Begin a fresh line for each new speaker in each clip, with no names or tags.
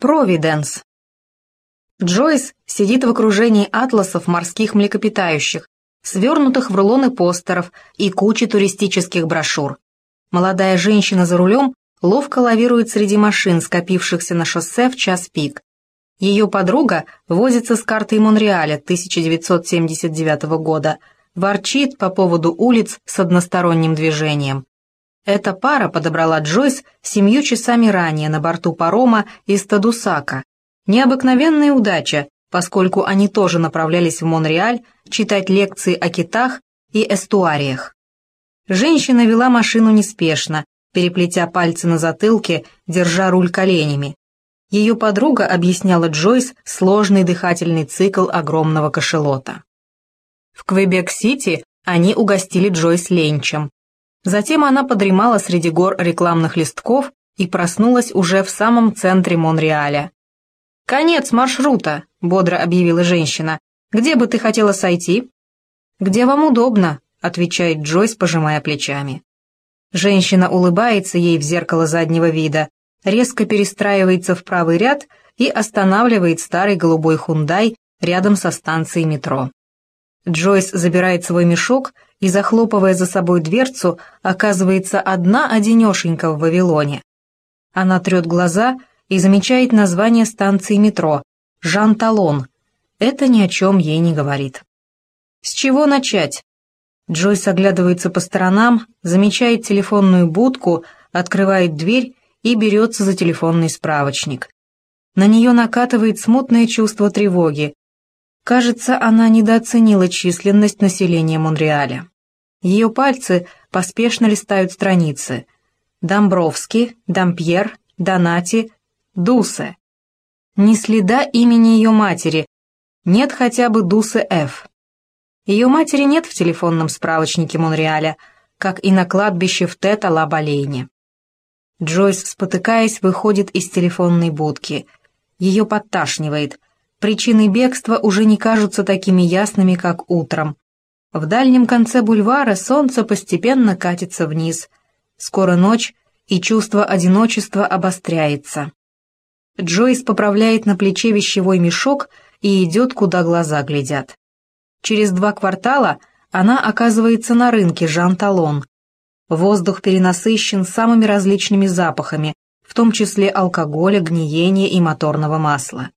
Провиденс. Джойс сидит в окружении атласов морских млекопитающих, свернутых в рулоны постеров и кучи туристических брошюр. Молодая женщина за рулем ловко лавирует среди машин, скопившихся на шоссе в час пик. Ее подруга возится с картой Монреаля 1979 года, ворчит по поводу улиц с односторонним движением. Эта пара подобрала Джойс семью часами ранее на борту парома из Тадусака. Необыкновенная удача, поскольку они тоже направлялись в Монреаль читать лекции о китах и эстуариях. Женщина вела машину неспешно, переплетя пальцы на затылке, держа руль коленями. Ее подруга объясняла Джойс сложный дыхательный цикл огромного кашелота. В Квебек-Сити они угостили Джойс ленчем, Затем она подремала среди гор рекламных листков и проснулась уже в самом центре Монреаля. «Конец маршрута», — бодро объявила женщина. «Где бы ты хотела сойти?» «Где вам удобно», — отвечает Джойс, пожимая плечами. Женщина улыбается ей в зеркало заднего вида, резко перестраивается в правый ряд и останавливает старый голубой хундай рядом со станцией метро. Джойс забирает свой мешок и, захлопывая за собой дверцу, оказывается одна-одинешенька в Вавилоне. Она трет глаза и замечает название станции метро — Жан-Талон. Это ни о чем ей не говорит. С чего начать? Джойс оглядывается по сторонам, замечает телефонную будку, открывает дверь и берется за телефонный справочник. На нее накатывает смутное чувство тревоги. Кажется, она недооценила численность населения Монреаля. Ее пальцы поспешно листают страницы. Домбровский, Дампьер, Донати, Дусе. Ни следа имени ее матери, нет хотя бы Дусе Ф. Ее матери нет в телефонном справочнике Монреаля, как и на кладбище в Тета-Ла-Балейне. Джойс, спотыкаясь, выходит из телефонной будки. Ее подташнивает – Причины бегства уже не кажутся такими ясными, как утром. В дальнем конце бульвара солнце постепенно катится вниз. Скоро ночь, и чувство одиночества обостряется. Джойс поправляет на плече вещевой мешок и идет, куда глаза глядят. Через два квартала она оказывается на рынке Жан-Талон. Воздух перенасыщен самыми различными запахами, в том числе алкоголя, гниения и моторного масла.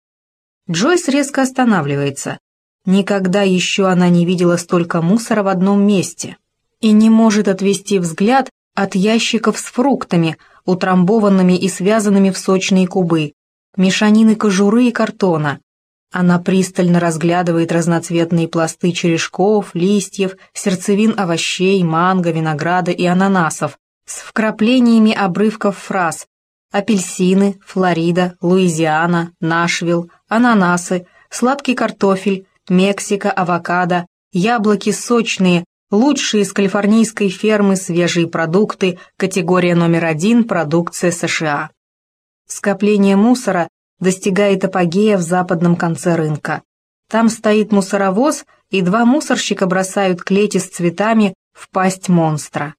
Джойс резко останавливается. Никогда еще она не видела столько мусора в одном месте и не может отвести взгляд от ящиков с фруктами, утрамбованными и связанными в сочные кубы, мешанины кожуры и картона. Она пристально разглядывает разноцветные пласты черешков, листьев, сердцевин овощей, манго, винограда и ананасов с вкраплениями обрывков фраз апельсины, Флорида, Луизиана, Нашвилл, ананасы, сладкий картофель, Мексика, авокадо, яблоки сочные, лучшие из калифорнийской фермы свежие продукты, категория номер один продукция США. Скопление мусора достигает апогея в западном конце рынка. Там стоит мусоровоз, и два мусорщика бросают клети с цветами в пасть монстра.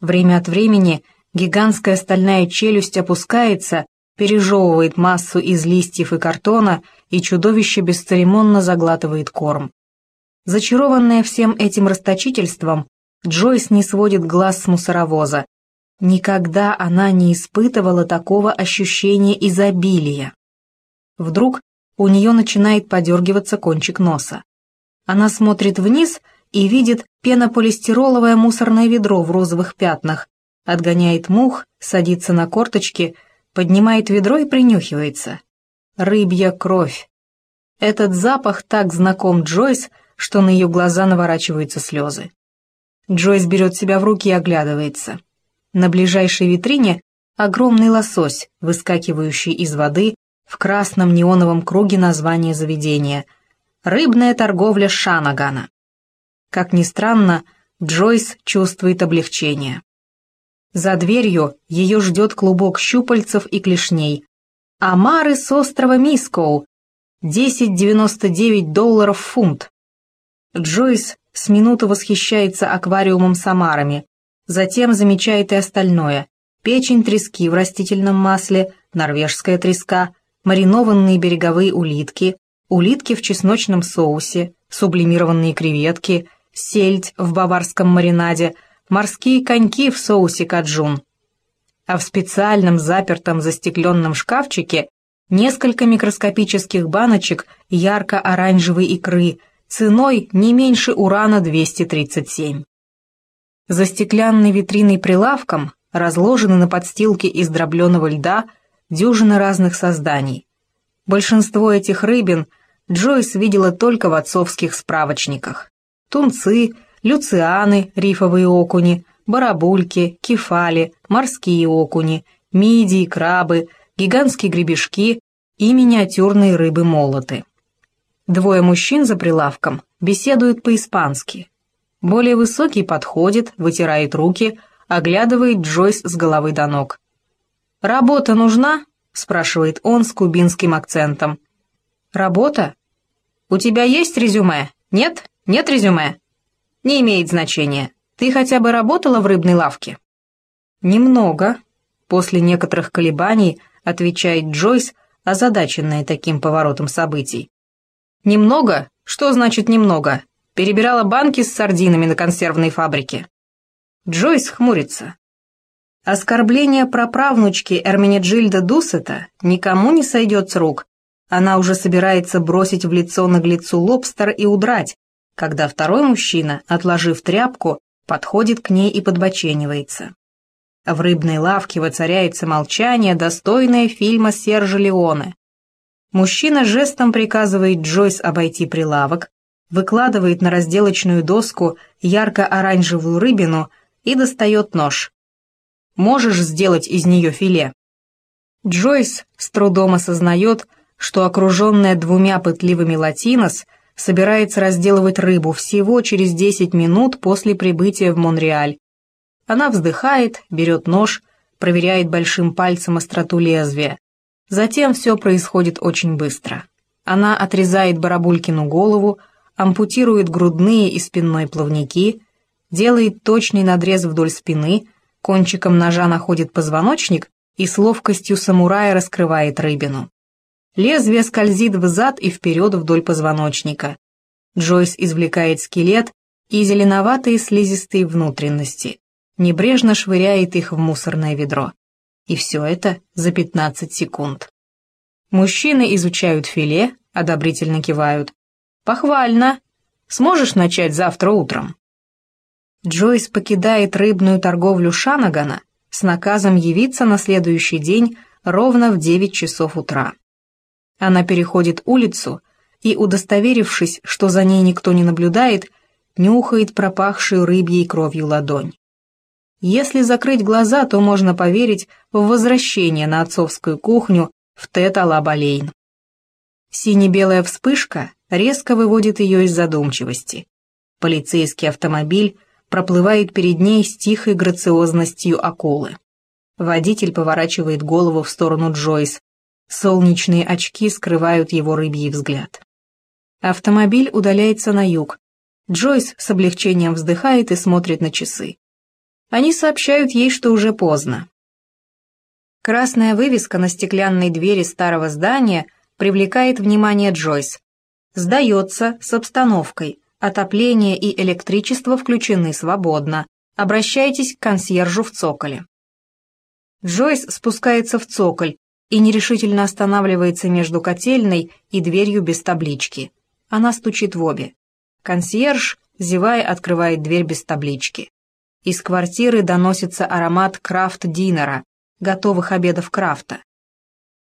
Время от времени – Гигантская стальная челюсть опускается, пережевывает массу из листьев и картона, и чудовище бесцеремонно заглатывает корм. Зачарованная всем этим расточительством, Джойс не сводит глаз с мусоровоза. Никогда она не испытывала такого ощущения изобилия. Вдруг у нее начинает подергиваться кончик носа. Она смотрит вниз и видит пенополистироловое мусорное ведро в розовых пятнах, отгоняет мух, садится на корточки, поднимает ведро и принюхивается. Рыбья кровь. Этот запах так знаком Джойс, что на ее глаза наворачиваются слезы. Джойс берет себя в руки и оглядывается. На ближайшей витрине огромный лосось, выскакивающий из воды в красном неоновом круге названия заведения. Рыбная торговля Шанагана. Как ни странно, Джойс чувствует облегчение. За дверью ее ждет клубок щупальцев и клешней. Амары с острова Мискоу. 10,99 долларов фунт. Джойс с минуты восхищается аквариумом с омарами. Затем замечает и остальное. Печень трески в растительном масле, норвежская треска, маринованные береговые улитки, улитки в чесночном соусе, сублимированные креветки, сельдь в баварском маринаде, морские коньки в соусе каджун. А в специальном запертом застекленном шкафчике несколько микроскопических баночек ярко-оранжевой икры ценой не меньше урана-237. За стеклянной витриной прилавком разложены на подстилке из дробленого льда дюжины разных созданий. Большинство этих рыбин Джойс видела только в отцовских справочниках. Тунцы, люцианы, рифовые окуни, барабульки, кефали, морские окуни, мидии, крабы, гигантские гребешки и миниатюрные рыбы-молоты. Двое мужчин за прилавком беседуют по-испански. Более высокий подходит, вытирает руки, оглядывает Джойс с головы до ног. «Работа нужна?» — спрашивает он с кубинским акцентом. «Работа? У тебя есть резюме? Нет? Нет резюме?» «Не имеет значения. Ты хотя бы работала в рыбной лавке?» «Немного», — после некоторых колебаний отвечает Джойс, озадаченная таким поворотом событий. «Немного? Что значит немного? Перебирала банки с сардинами на консервной фабрике». Джойс хмурится. Оскорбление праправнучки Эрминеджильда Дусета никому не сойдет с рук. Она уже собирается бросить в лицо наглецу лобстер и удрать, когда второй мужчина, отложив тряпку, подходит к ней и подбоченивается. В рыбной лавке воцаряется молчание, достойное фильма Сержа Леоне. Мужчина жестом приказывает Джойс обойти прилавок, выкладывает на разделочную доску ярко-оранжевую рыбину и достает нож. Можешь сделать из нее филе?» Джойс с трудом осознает, что окруженная двумя пытливыми латинос собирается разделывать рыбу всего через 10 минут после прибытия в Монреаль. Она вздыхает, берет нож, проверяет большим пальцем остроту лезвия. Затем все происходит очень быстро. Она отрезает Барабулькину голову, ампутирует грудные и спинной плавники, делает точный надрез вдоль спины – Кончиком ножа находит позвоночник и с ловкостью самурая раскрывает рыбину. Лезвие скользит взад и вперед вдоль позвоночника. Джойс извлекает скелет и зеленоватые слизистые внутренности, небрежно швыряет их в мусорное ведро. И все это за 15 секунд. Мужчины изучают филе, одобрительно кивают. «Похвально! Сможешь начать завтра утром?» Джойс покидает рыбную торговлю Шанагана с наказом явиться на следующий день ровно в 9 часов утра. Она переходит улицу и, удостоверившись, что за ней никто не наблюдает, нюхает пропахшую рыбьей кровью ладонь. Если закрыть глаза, то можно поверить в возвращение на отцовскую кухню в Тет-Ала-Балейн. Сине-белая вспышка резко выводит ее из задумчивости. Полицейский автомобиль проплывает перед ней с тихой грациозностью акулы. Водитель поворачивает голову в сторону Джойс. Солнечные очки скрывают его рыбий взгляд. Автомобиль удаляется на юг. Джойс с облегчением вздыхает и смотрит на часы. Они сообщают ей, что уже поздно. Красная вывеска на стеклянной двери старого здания привлекает внимание Джойс. Сдается с обстановкой – Отопление и электричество включены свободно. Обращайтесь к консьержу в цоколе. Джойс спускается в цоколь и нерешительно останавливается между котельной и дверью без таблички. Она стучит в обе. Консьерж, зевая, открывает дверь без таблички. Из квартиры доносится аромат крафт-динера, готовых обедов крафта.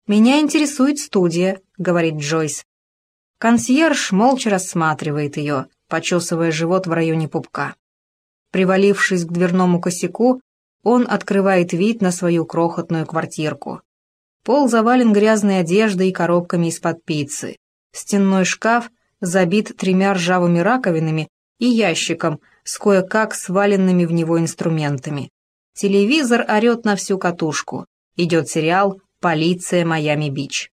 «Меня интересует студия», — говорит Джойс. Консьерж молча рассматривает ее, почесывая живот в районе пупка. Привалившись к дверному косяку, он открывает вид на свою крохотную квартирку. Пол завален грязной одеждой и коробками из-под пиццы. Стенной шкаф забит тремя ржавыми раковинами и ящиком с кое-как сваленными в него инструментами. Телевизор орет на всю катушку. Идет сериал «Полиция Майами-Бич».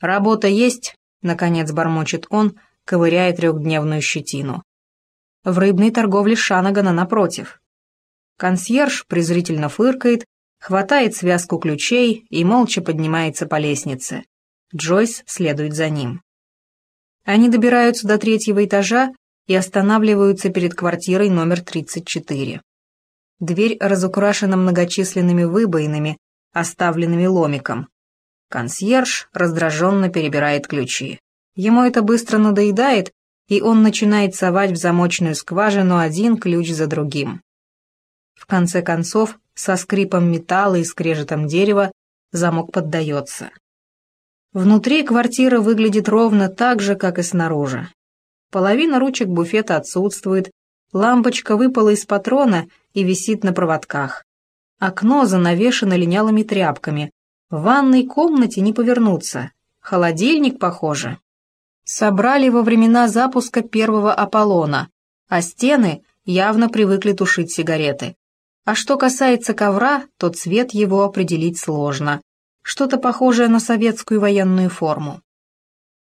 «Работа есть?» — наконец бормочет он, ковыряя трехдневную щетину. В рыбной торговле Шанагана напротив. Консьерж презрительно фыркает, хватает связку ключей и молча поднимается по лестнице. Джойс следует за ним. Они добираются до третьего этажа и останавливаются перед квартирой номер 34. Дверь разукрашена многочисленными выбоинами, оставленными ломиком. Консьерж раздраженно перебирает ключи. Ему это быстро надоедает, и он начинает совать в замочную скважину один ключ за другим. В конце концов, со скрипом металла и скрежетом дерева замок поддается. Внутри квартира выглядит ровно так же, как и снаружи. Половина ручек буфета отсутствует, лампочка выпала из патрона и висит на проводках. Окно занавешено линялыми тряпками. В ванной комнате не повернуться. Холодильник, похоже. Собрали во времена запуска первого Аполлона, а стены явно привыкли тушить сигареты. А что касается ковра, то цвет его определить сложно. Что-то похожее на советскую военную форму.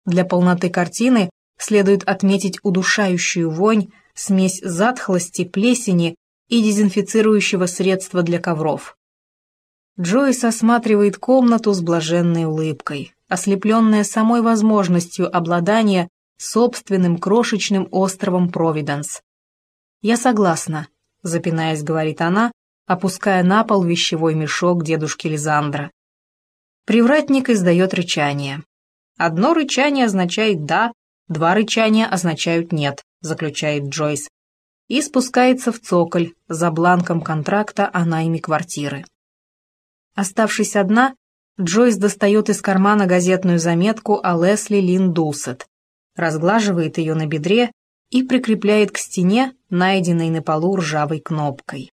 Для полноты картины следует отметить удушающую вонь, смесь затхлости, плесени и дезинфицирующего средства для ковров. Джойс осматривает комнату с блаженной улыбкой, ослепленная самой возможностью обладания собственным крошечным островом Провиденс. «Я согласна», — запинаясь, говорит она, опуская на пол вещевой мешок дедушки Лизандра. Привратник издает рычание. Одно рычание означает «да», два рычания означают «нет», заключает Джойс, и спускается в цоколь за бланком контракта о найме квартиры. Оставшись одна, Джойс достает из кармана газетную заметку о Лесли Лин Дулсет, разглаживает ее на бедре и прикрепляет к стене, найденной на полу ржавой кнопкой.